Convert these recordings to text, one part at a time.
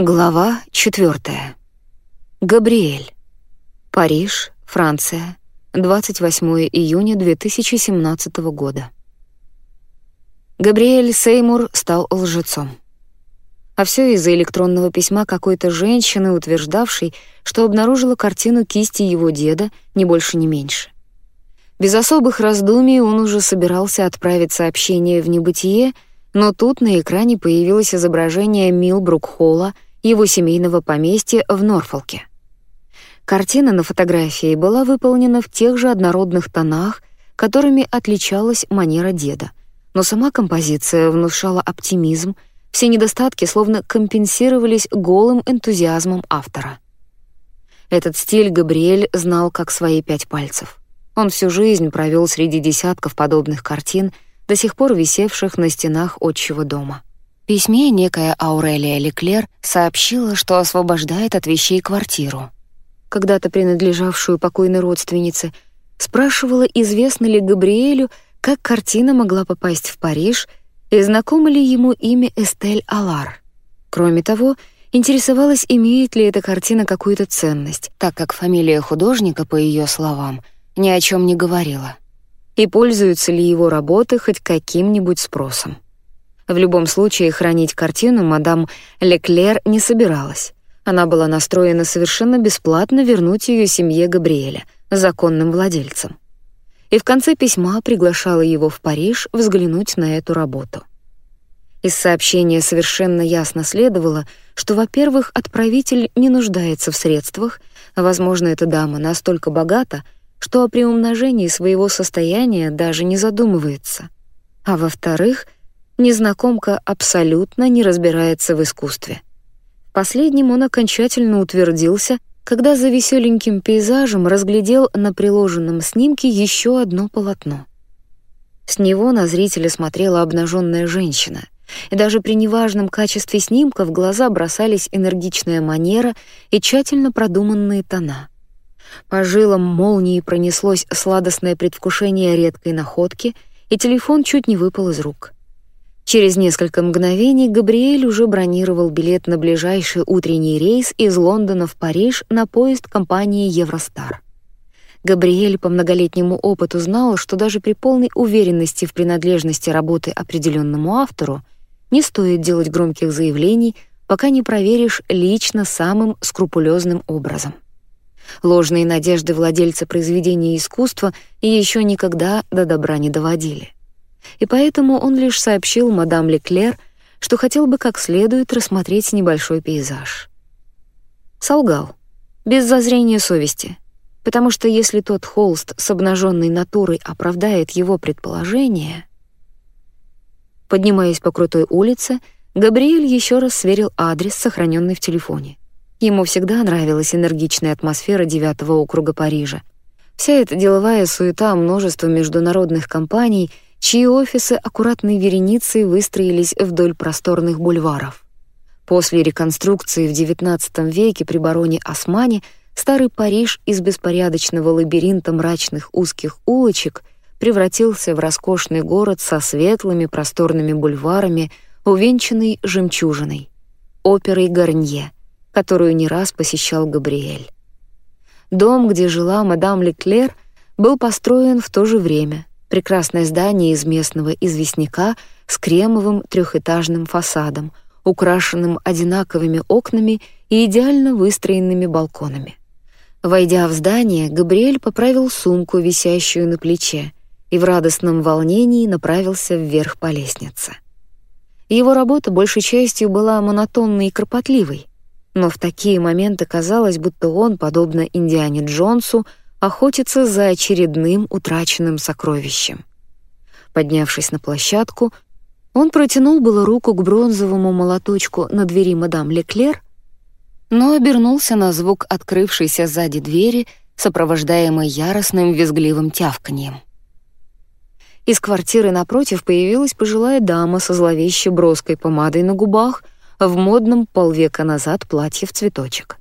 Глава 4. Габриэль. Париж, Франция. 28 июня 2017 года. Габриэль Сеймур стал лжецом. А все из-за электронного письма какой-то женщины, утверждавшей, что обнаружила картину кисти его деда, ни больше, ни меньше. Без особых раздумий он уже собирался отправить сообщение в небытие, но тут на экране появилось изображение Милбрук-Холла — его семейного поместья в Норфолке. Картина на фотографии была выполнена в тех же однородных тонах, которыми отличалась манера деда, но сама композиция внушала оптимизм, все недостатки словно компенсировались голым энтузиазмом автора. Этот стиль Габриэль знал как свои пять пальцев. Он всю жизнь провел среди десятков подобных картин, до сих пор висевших на стенах отчего дома письме некая Аурелия Леклер сообщила, что освобождает от вещей квартиру, когда-то принадлежавшую покойной родственнице, спрашивала, известно ли Габриэлю, как картина могла попасть в Париж и знакомо ли ему имя Эстель Алар. Кроме того, интересовалась, имеет ли эта картина какую-то ценность, так как фамилия художника, по ее словам, ни о чем не говорила, и пользуются ли его работы хоть каким-нибудь спросом. В любом случае, хранить картину мадам Леклер не собиралась. Она была настроена совершенно бесплатно вернуть ее семье Габриэля, законным владельцам. И в конце письма приглашала его в Париж взглянуть на эту работу. Из сообщения совершенно ясно следовало, что, во-первых, отправитель не нуждается в средствах, а, возможно, эта дама настолько богата, что о приумножении своего состояния даже не задумывается. А во-вторых — незнакомка абсолютно не разбирается в искусстве. Последним он окончательно утвердился, когда за веселеньким пейзажем разглядел на приложенном снимке еще одно полотно. С него на зрителя смотрела обнаженная женщина, и даже при неважном качестве снимка в глаза бросались энергичная манера и тщательно продуманные тона. По жилам молнии пронеслось сладостное предвкушение редкой находки, и телефон чуть не выпал из рук — Через несколько мгновений Габриэль уже бронировал билет на ближайший утренний рейс из Лондона в Париж на поезд компании «Евростар». Габриэль по многолетнему опыту знал, что даже при полной уверенности в принадлежности работы определенному автору не стоит делать громких заявлений, пока не проверишь лично самым скрупулезным образом. Ложные надежды владельца произведения искусства еще никогда до добра не доводили и поэтому он лишь сообщил мадам Леклер, что хотел бы как следует рассмотреть небольшой пейзаж. Солгал, без зазрения совести, потому что если тот холст с обнаженной натурой оправдает его предположение... Поднимаясь по крутой улице, Габриэль еще раз сверил адрес, сохраненный в телефоне. Ему всегда нравилась энергичная атмосфера девятого округа Парижа. Вся эта деловая суета множества международных компаний — чьи офисы аккуратной вереницей выстроились вдоль просторных бульваров. После реконструкции в XIX веке при бароне Османе старый Париж из беспорядочного лабиринта мрачных узких улочек превратился в роскошный город со светлыми просторными бульварами, увенчанный жемчужиной, оперой Гарнье, которую не раз посещал Габриэль. Дом, где жила мадам Леклер, был построен в то же время, Прекрасное здание из местного известняка с кремовым трехэтажным фасадом, украшенным одинаковыми окнами и идеально выстроенными балконами. Войдя в здание, Габриэль поправил сумку, висящую на плече, и в радостном волнении направился вверх по лестнице. Его работа большей частью была монотонной и кропотливой, но в такие моменты казалось, будто он, подобно Индиане Джонсу, охотится за очередным утраченным сокровищем. Поднявшись на площадку, он протянул было руку к бронзовому молоточку на двери мадам Леклер, но обернулся на звук открывшейся сзади двери, сопровождаемой яростным визгливым тявканьем. Из квартиры напротив появилась пожилая дама со зловещей броской помадой на губах в модном полвека назад платье в цветочек.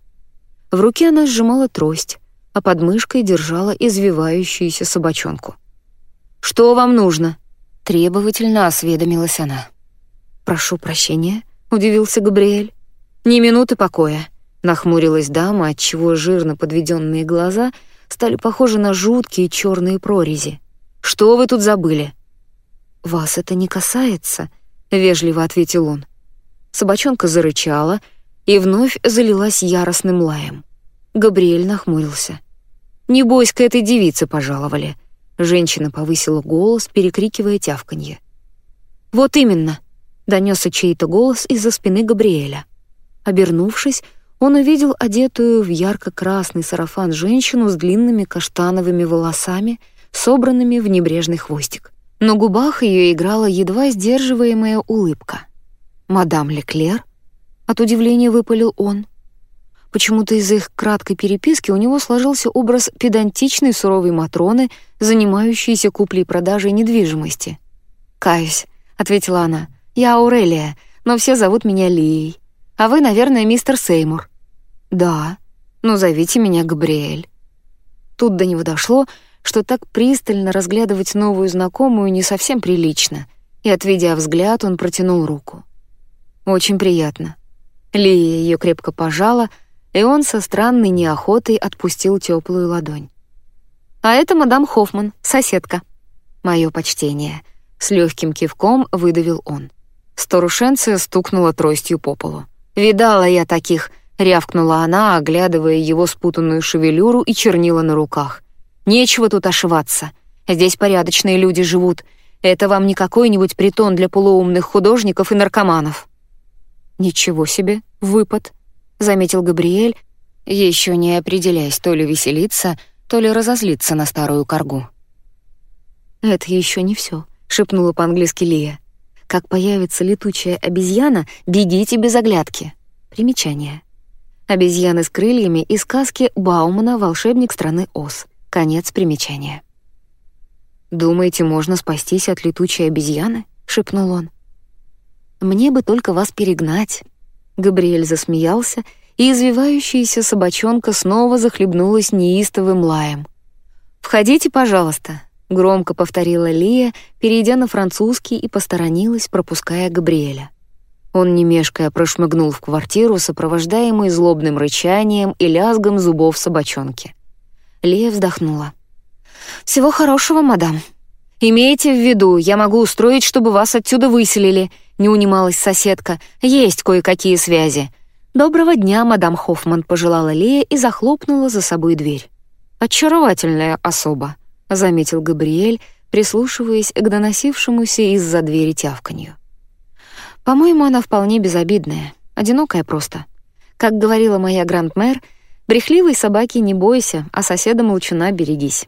В руке она сжимала трость, а под мышкой держала извивающуюся собачонку. «Что вам нужно?» — требовательно осведомилась она. «Прошу прощения», — удивился Габриэль. Ни минуты покоя. Нахмурилась дама, отчего жирно подведенные глаза стали похожи на жуткие черные прорези. Что вы тут забыли? Вас это не касается, вежливо ответил он. Собачонка зарычала и вновь залилась яростным лаем. Габриэль нахмурился. «Небось, к этой девице пожаловали». Женщина повысила голос, перекрикивая тявканье. «Вот именно», — донесся чей-то голос из-за спины Габриэля. Обернувшись, он увидел одетую в ярко-красный сарафан женщину с длинными каштановыми волосами, собранными в небрежный хвостик. На губах ее играла едва сдерживаемая улыбка. «Мадам Леклер?» — от удивления выпалил он. Почему-то из их краткой переписки у него сложился образ педантичной суровой Матроны, занимающейся куплей-продажей недвижимости. «Каюсь», — ответила она, — «я Аурелия, но все зовут меня Лией. А вы, наверное, мистер Сеймур». «Да, ну зовите меня Габриэль». Тут до него дошло, что так пристально разглядывать новую знакомую не совсем прилично, и, отведя взгляд, он протянул руку. «Очень приятно». Лия ее крепко пожала — и он со странной неохотой отпустил теплую ладонь. «А это мадам Хоффман, соседка». «Моё почтение», — с легким кивком выдавил он. Старушенция стукнула тростью по полу. «Видала я таких», — рявкнула она, оглядывая его спутанную шевелюру и чернила на руках. «Нечего тут ошиваться. Здесь порядочные люди живут. Это вам не какой-нибудь притон для полуумных художников и наркоманов». «Ничего себе, выпад», — заметил Габриэль, еще не определяясь то ли веселиться, то ли разозлиться на старую коргу. «Это еще не все, шепнула по-английски Лия. «Как появится летучая обезьяна, бегите без оглядки». Примечание. Обезьяны с крыльями из сказки Баумана «Волшебник страны Оз». Конец примечания. «Думаете, можно спастись от летучей обезьяны?» — шепнул он. «Мне бы только вас перегнать», Габриэль засмеялся, и извивающаяся собачонка снова захлебнулась неистовым лаем. «Входите, пожалуйста», — громко повторила Лия, перейдя на французский и посторонилась, пропуская Габриэля. Он, не мешкая, прошмыгнул в квартиру, сопровождаемый злобным рычанием и лязгом зубов собачонки. Лия вздохнула. «Всего хорошего, мадам. Имейте в виду, я могу устроить, чтобы вас отсюда выселили», — не унималась соседка. «Есть кое-какие связи». «Доброго дня, мадам Хоффман», — пожелала Лея и захлопнула за собой дверь. «Очаровательная особа», — заметил Габриэль, прислушиваясь к доносившемуся из-за двери тявканью. «По-моему, она вполне безобидная, одинокая просто. Как говорила моя гранд-мэр, брехливой собаки не бойся, а соседа молчуна берегись».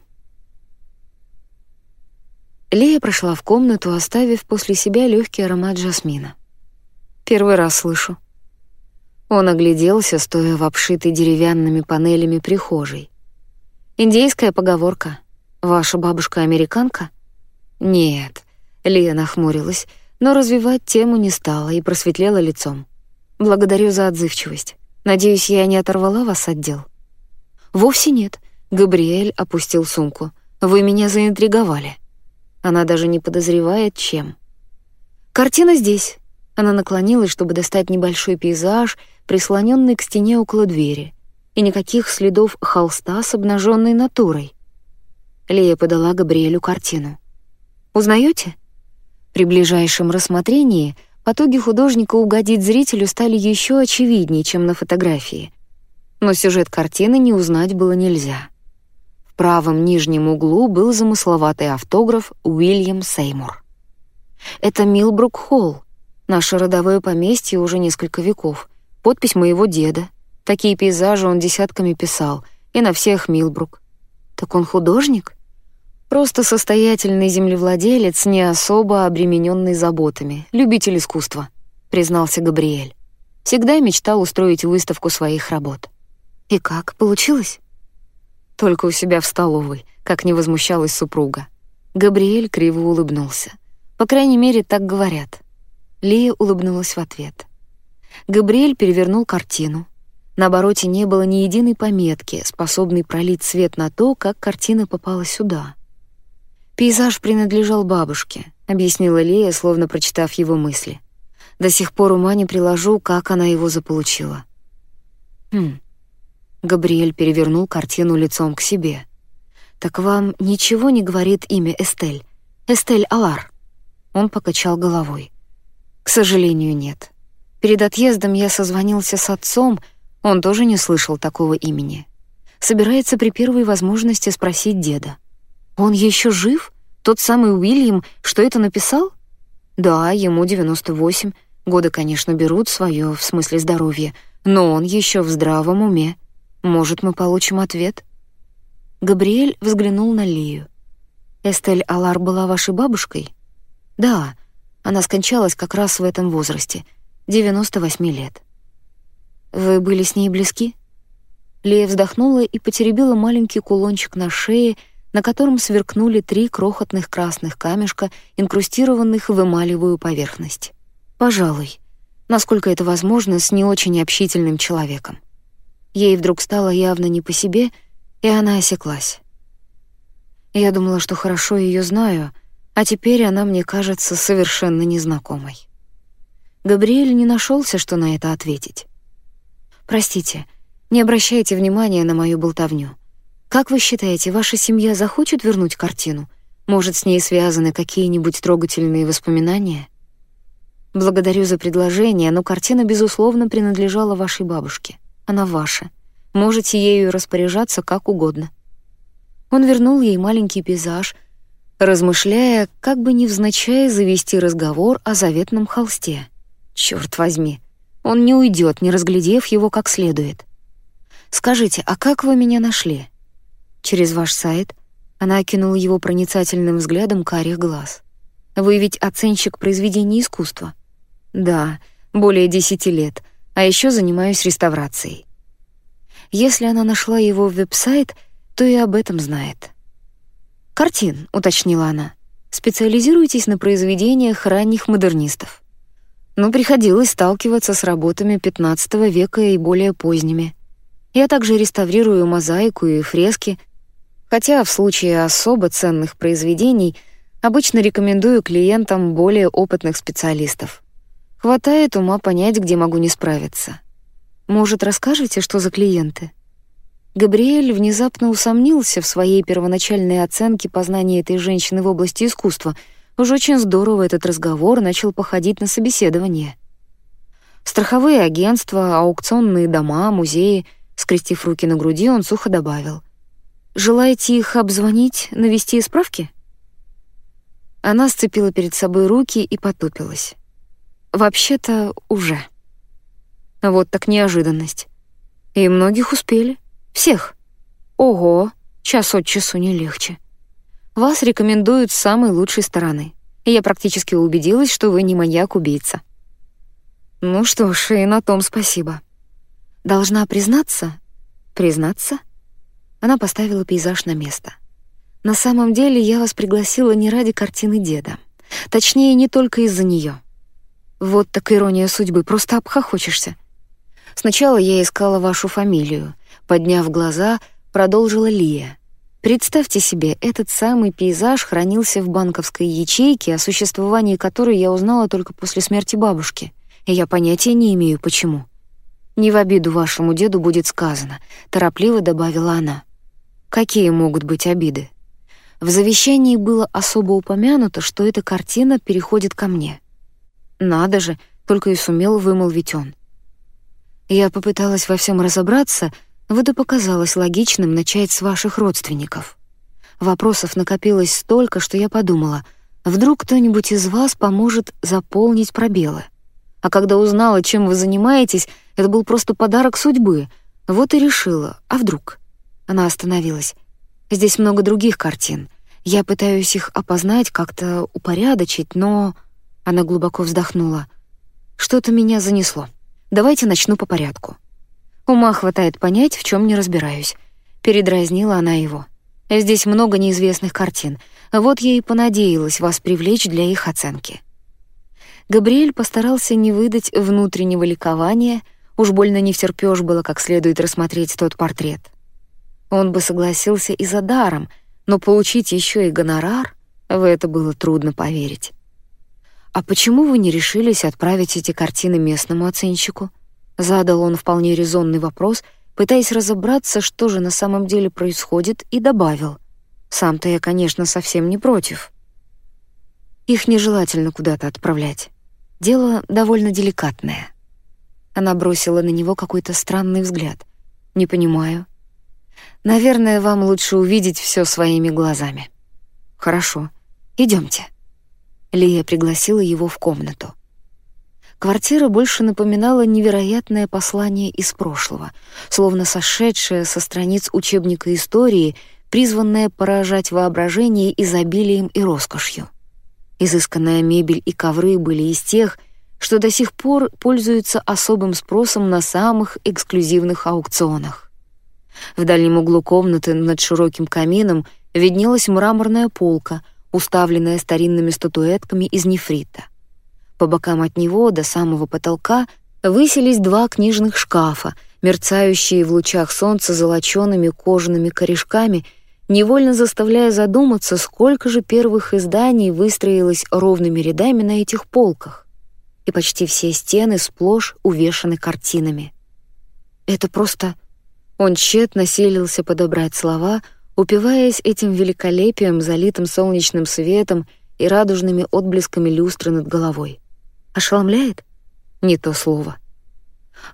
Лея прошла в комнату, оставив после себя легкий аромат жасмина. «Первый раз слышу». Он огляделся, стоя в обшитой деревянными панелями прихожей. «Индейская поговорка. Ваша бабушка американка?» «Нет», — Лия нахмурилась, но развивать тему не стала и просветлела лицом. «Благодарю за отзывчивость. Надеюсь, я не оторвала вас от дел?» «Вовсе нет», — Габриэль опустил сумку. «Вы меня заинтриговали». Она даже не подозревает, чем. Картина здесь. Она наклонилась, чтобы достать небольшой пейзаж, прислоненный к стене около двери, и никаких следов холста с обнаженной натурой. Лея подала Габриэлю картину. Узнаете? При ближайшем рассмотрении потуги художника угодить зрителю стали еще очевиднее, чем на фотографии. Но сюжет картины не узнать было нельзя правом нижнем углу был замысловатый автограф Уильям Сеймур. Это Милбрук Холл, наше родовое поместье уже несколько веков. Подпись моего деда. Такие пейзажи он десятками писал, и на всех Милбрук. Так он художник? Просто состоятельный землевладелец, не особо обремененный заботами, любитель искусства, признался Габриэль. Всегда мечтал устроить выставку своих работ. И как, получилось? Только у себя в столовой, как не возмущалась супруга. Габриэль криво улыбнулся. По крайней мере, так говорят. Лия улыбнулась в ответ. Габриэль перевернул картину. На обороте не было ни единой пометки, способной пролить свет на то, как картина попала сюда. «Пейзаж принадлежал бабушке», — объяснила Лия, словно прочитав его мысли. До сих пор ума не приложу, как она его заполучила. Хм. Габриэль перевернул картину лицом к себе. Так вам ничего не говорит имя Эстель? Эстель Алар. Он покачал головой. К сожалению, нет. Перед отъездом я созвонился с отцом, он тоже не слышал такого имени. Собирается при первой возможности спросить деда. Он еще жив? Тот самый Уильям, что это написал? Да, ему 98. Годы, конечно, берут свое в смысле здоровья, но он еще в здравом уме. Может, мы получим ответ? Габриэль взглянул на Лию. Эстель Алар была вашей бабушкой? Да, она скончалась как раз в этом возрасте, 98 лет. Вы были с ней близки? Лия вздохнула и потеребила маленький кулончик на шее, на котором сверкнули три крохотных красных камешка, инкрустированных в эмалевую поверхность. Пожалуй, насколько это возможно с не очень общительным человеком. Ей вдруг стало явно не по себе, и она осеклась. Я думала, что хорошо ее знаю, а теперь она мне кажется совершенно незнакомой. Габриэль не нашелся, что на это ответить. Простите, не обращайте внимания на мою болтовню. Как вы считаете, ваша семья захочет вернуть картину? Может, с ней связаны какие-нибудь трогательные воспоминания? Благодарю за предложение, но картина безусловно принадлежала вашей бабушке. Она ваша. Можете ею распоряжаться как угодно. Он вернул ей маленький пейзаж, размышляя, как бы невзначай завести разговор о заветном холсте. Черт возьми, он не уйдет, не разглядев его как следует. «Скажите, а как вы меня нашли?» «Через ваш сайт?» Она окинула его проницательным взглядом карих глаз. «Вы ведь оценщик произведений искусства?» «Да, более десяти лет, а еще занимаюсь реставрацией». Если она нашла его веб-сайт, то и об этом знает. «Картин», — уточнила она. «Специализируетесь на произведениях ранних модернистов». Ну, приходилось сталкиваться с работами XV века и более поздними. Я также реставрирую мозаику и фрески, хотя в случае особо ценных произведений обычно рекомендую клиентам более опытных специалистов. Хватает ума понять, где могу не справиться. Может, расскажете, что за клиенты? Габриэль внезапно усомнился в своей первоначальной оценке познания этой женщины в области искусства. Уж очень здорово этот разговор начал походить на собеседование. Страховые агентства, аукционные дома, музеи. Скрестив руки на груди, он сухо добавил. «Желаете их обзвонить, навести справки?» Она сцепила перед собой руки и потупилась. «Вообще-то уже». Вот так неожиданность. И многих успели. Всех. Ого, час от часу не легче. Вас рекомендуют с самой лучшей стороны. Я практически убедилась, что вы не маньяк-убийца. Ну что ж, и на том спасибо. Должна признаться? Признаться? Она поставила пейзаж на место. На самом деле я вас пригласила не ради картины деда. Точнее, не только из-за нее. Вот так ирония судьбы, просто обхохочешься. Сначала я искала вашу фамилию, Подняв глаза, продолжила Лия. Представьте себе, этот самый пейзаж хранился в банковской ячейке, о существовании которой я узнала только после смерти бабушки, и я понятия не имею, почему. «Не в обиду вашему деду будет сказано», — торопливо добавила она. «Какие могут быть обиды?» В завещании было особо упомянуто, что эта картина переходит ко мне. «Надо же», — только и сумел вымолвить он. Я попыталась во всем разобраться — вот и показалось логичным начать с ваших родственников. Вопросов накопилось столько, что я подумала, вдруг кто-нибудь из вас поможет заполнить пробелы. А когда узнала, чем вы занимаетесь, это был просто подарок судьбы. Вот и решила, а вдруг? Она остановилась. Здесь много других картин. Я пытаюсь их опознать, как-то упорядочить, но... Она глубоко вздохнула. Что-то меня занесло. Давайте начну по порядку. Ума хватает понять, в чем не разбираюсь. Передразнила она его. Здесь много неизвестных картин. Вот я и понадеялась вас привлечь для их оценки. Габриэль постарался не выдать внутреннего ликования, уж больно не втерпёшь было как следует рассмотреть тот портрет. Он бы согласился и за даром, но получить еще и гонорар — в это было трудно поверить. «А почему вы не решились отправить эти картины местному оценщику?» Задал он вполне резонный вопрос, пытаясь разобраться, что же на самом деле происходит, и добавил. «Сам-то я, конечно, совсем не против». Их нежелательно куда-то отправлять. Дело довольно деликатное. Она бросила на него какой-то странный взгляд. «Не понимаю». «Наверное, вам лучше увидеть все своими глазами». «Хорошо, идемте. Лия пригласила его в комнату. Квартира больше напоминала невероятное послание из прошлого, словно сошедшее со страниц учебника истории, призванное поражать воображение изобилием и роскошью. Изысканная мебель и ковры были из тех, что до сих пор пользуются особым спросом на самых эксклюзивных аукционах. В дальнем углу комнаты над широким камином виднелась мраморная полка, уставленная старинными статуэтками из нефрита. По бокам от него до самого потолка высились два книжных шкафа, мерцающие в лучах солнца золочёными кожаными корешками — невольно заставляя задуматься, сколько же первых изданий выстроилось ровными рядами на этих полках. И почти все стены сплошь увешаны картинами. Это просто... Он тщетно силился подобрать слова, упиваясь этим великолепием, залитым солнечным светом и радужными отблесками люстры над головой. Ошеломляет? Не то слово.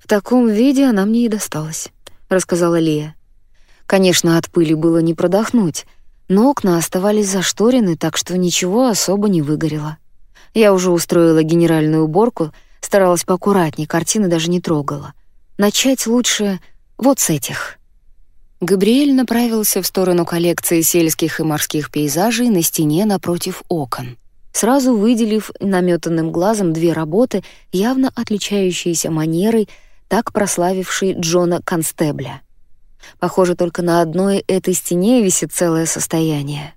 «В таком виде она мне и досталась», — рассказала Лия. Конечно, от пыли было не продохнуть, но окна оставались зашторены, так что ничего особо не выгорело. Я уже устроила генеральную уборку, старалась поаккуратнее, картины даже не трогала. Начать лучше вот с этих. Габриэль направился в сторону коллекции сельских и морских пейзажей на стене напротив окон, сразу выделив наметанным глазом две работы, явно отличающиеся манерой, так прославившей Джона Констебля. Похоже, только на одной этой стене висит целое состояние.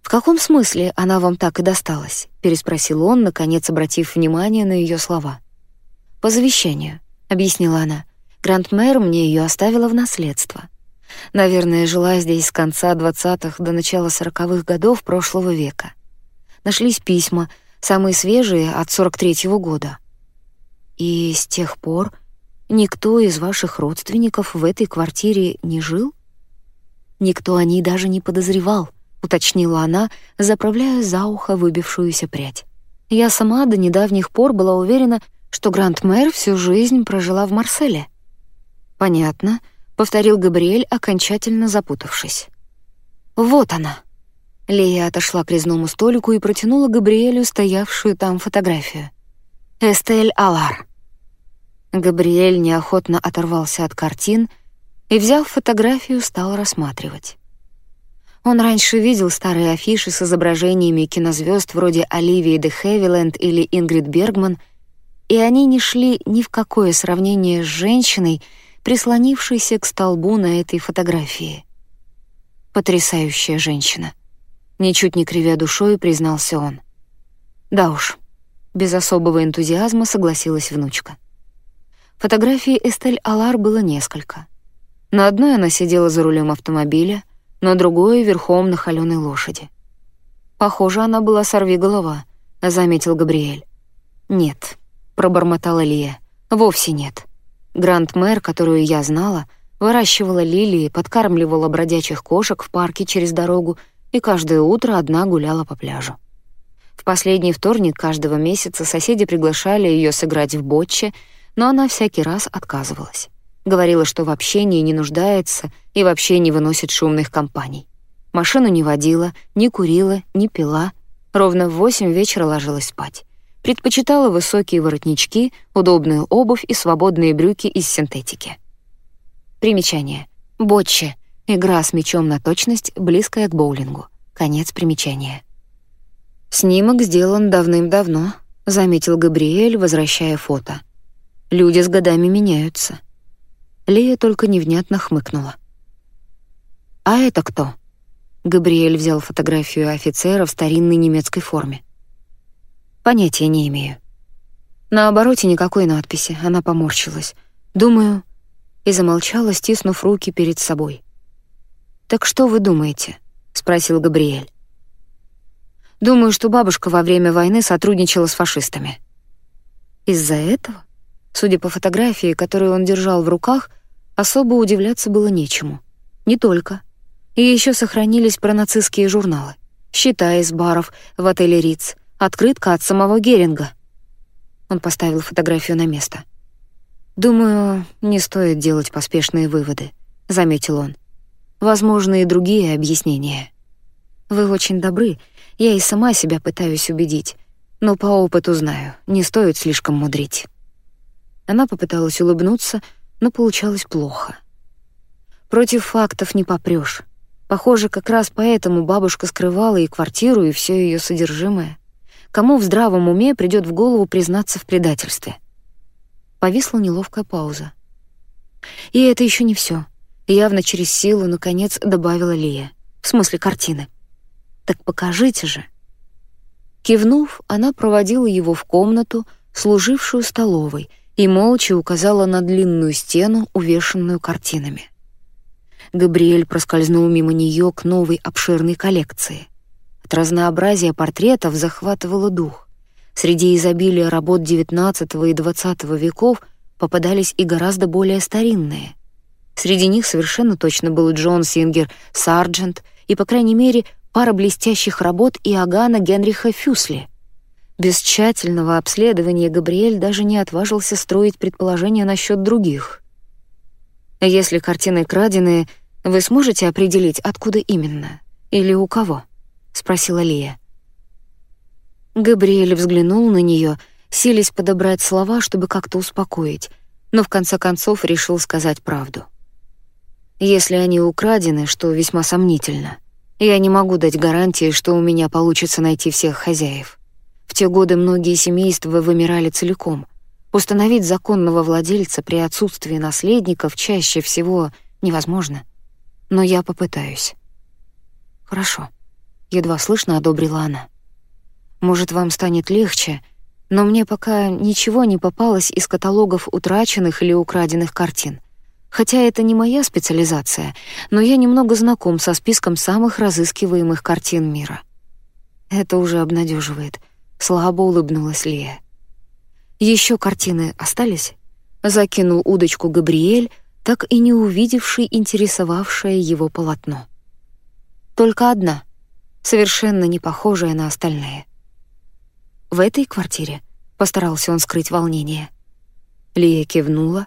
«В каком смысле она вам так и досталась?» — переспросил он, наконец обратив внимание на ее слова. «По завещанию», — объяснила она. «Гранд-мэр мне ее оставила в наследство. Наверное, жила здесь с конца двадцатых до начала сороковых годов прошлого века. Нашлись письма, самые свежие, от сорок третьего года. И с тех пор Никто из ваших родственников в этой квартире не жил? Никто о ней даже не подозревал, уточнила она, заправляя за ухо выбившуюся прядь. Я сама до недавних пор была уверена, что Гранд-мэр всю жизнь прожила в Марселе. Понятно, повторил Габриэль, окончательно запутавшись. Вот она. Лея отошла к резному столику и протянула Габриэлю стоявшую там фотографию. Эстель Алар. Габриэль неохотно оторвался от картин и, взяв фотографию, стал рассматривать. Он раньше видел старые афиши с изображениями кинозвезд вроде Оливии де Хевиленд или Ингрид Бергман, и они не шли ни в какое сравнение с женщиной, прислонившейся к столбу на этой фотографии. Потрясающая женщина. Ничуть не кривя душой, признался он. Да уж, без особого энтузиазма согласилась внучка. Фотографий Эстель Алар было несколько. На одной она сидела за рулем автомобиля, на другой — верхом на холёной лошади. «Похоже, она была сорвиголова», — заметил Габриэль. «Нет», — пробормотала Лия, — «вовсе нет. Гранд-мэр, которую я знала, выращивала лилии, подкармливала бродячих кошек в парке через дорогу и каждое утро одна гуляла по пляжу. В последний вторник каждого месяца соседи приглашали ее сыграть в ботче — но она всякий раз отказывалась. Говорила, что в общении не нуждается и вообще не выносит шумных компаний. Машину не водила, не курила, не пила. Ровно в восемь вечера ложилась спать. Предпочитала высокие воротнички, удобную обувь и свободные брюки из синтетики. Примечание. Ботче. Игра с мячом на точность, близкая к боулингу. Конец примечания. «Снимок сделан давным-давно», — заметил Габриэль, возвращая фото. Люди с годами меняются. Лея только невнятно хмыкнула. «А это кто?» Габриэль взял фотографию офицера в старинной немецкой форме. «Понятия не имею». На обороте никакой надписи, она поморщилась. «Думаю...» И замолчала, стиснув руки перед собой. «Так что вы думаете?» — спросил Габриэль. Думаю, что бабушка во время войны сотрудничала с фашистами. Из-за этого, судя по фотографии, которую он держал в руках, особо удивляться было нечему. Не только. И еще сохранились пронацистские журналы. Счета из баров в отеле «Риц», открытка от самого Геринга. Он поставил фотографию на место. «Думаю, не стоит делать поспешные выводы», — заметил он. «Возможны и другие объяснения. Вы очень добры, я и сама себя пытаюсь убедить, но по опыту знаю, не стоит слишком мудрить». Она попыталась улыбнуться, но получалось плохо. Против фактов не попрёшь. Похоже, как раз поэтому бабушка скрывала и квартиру, и все ее содержимое. Кому в здравом уме придет в голову признаться в предательстве? Повисла неловкая пауза. И это еще не все. Явно через силу, наконец, добавила Лия. В смысле картины. «Так покажите же». Кивнув, она проводила его в комнату, служившую столовой, и молча указала на длинную стену, увешанную картинами. Габриэль проскользнул мимо нее к новой обширной коллекции. От разнообразия портретов захватывало дух. Среди изобилия работ XIX и XX веков попадались и гораздо более старинные. Среди них совершенно точно был Джон Сингер, Сарджент и, по крайней мере, пара блестящих работ Иоганна Генриха Фюсли. Без тщательного обследования Габриэль даже не отважился строить предположения насчет других. Если картины краденые, вы сможете определить, откуда именно? Или у кого? Спросила Лия. Габриэль взглянул на нее, силясь подобрать слова, чтобы как-то успокоить, но в конце концов решил сказать правду. Если они украдены, что весьма сомнительно, я не могу дать гарантии, что у меня получится найти всех хозяев. В те годы многие семейства вымирали целиком. Установить законного владельца при отсутствии наследников чаще всего невозможно. Но я попытаюсь. Хорошо. Едва слышно одобрила она. Может, вам станет легче, но мне пока ничего не попалось из каталогов утраченных или украденных картин. Хотя это не моя специализация, но я немного знаком со списком самых разыскиваемых картин мира. Это уже обнадеживает. Слабо улыбнулась Лия. Еще картины остались? Закинул удочку Габриэль, так и не увидевший интересовавшее его полотно. Только одна, совершенно не похожая на остальные. В этой квартире постарался он скрыть волнение. Лия кивнула,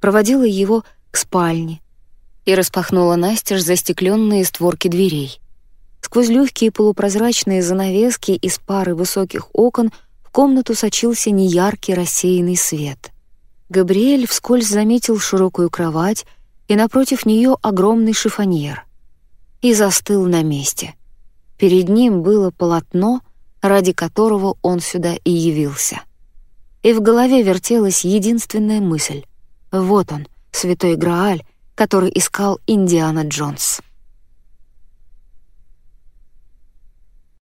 проводила его к спальне и распахнула настежь застекленные створки дверей. Сквозь легкие полупрозрачные занавески из пары высоких окон в комнату сочился неяркий рассеянный свет. Габриэль вскользь заметил широкую кровать и напротив нее огромный шифоньер. И застыл на месте. Перед ним было полотно, ради которого он сюда и явился. И в голове вертелась единственная мысль. Вот он, святой Грааль, который искал Индиана Джонс.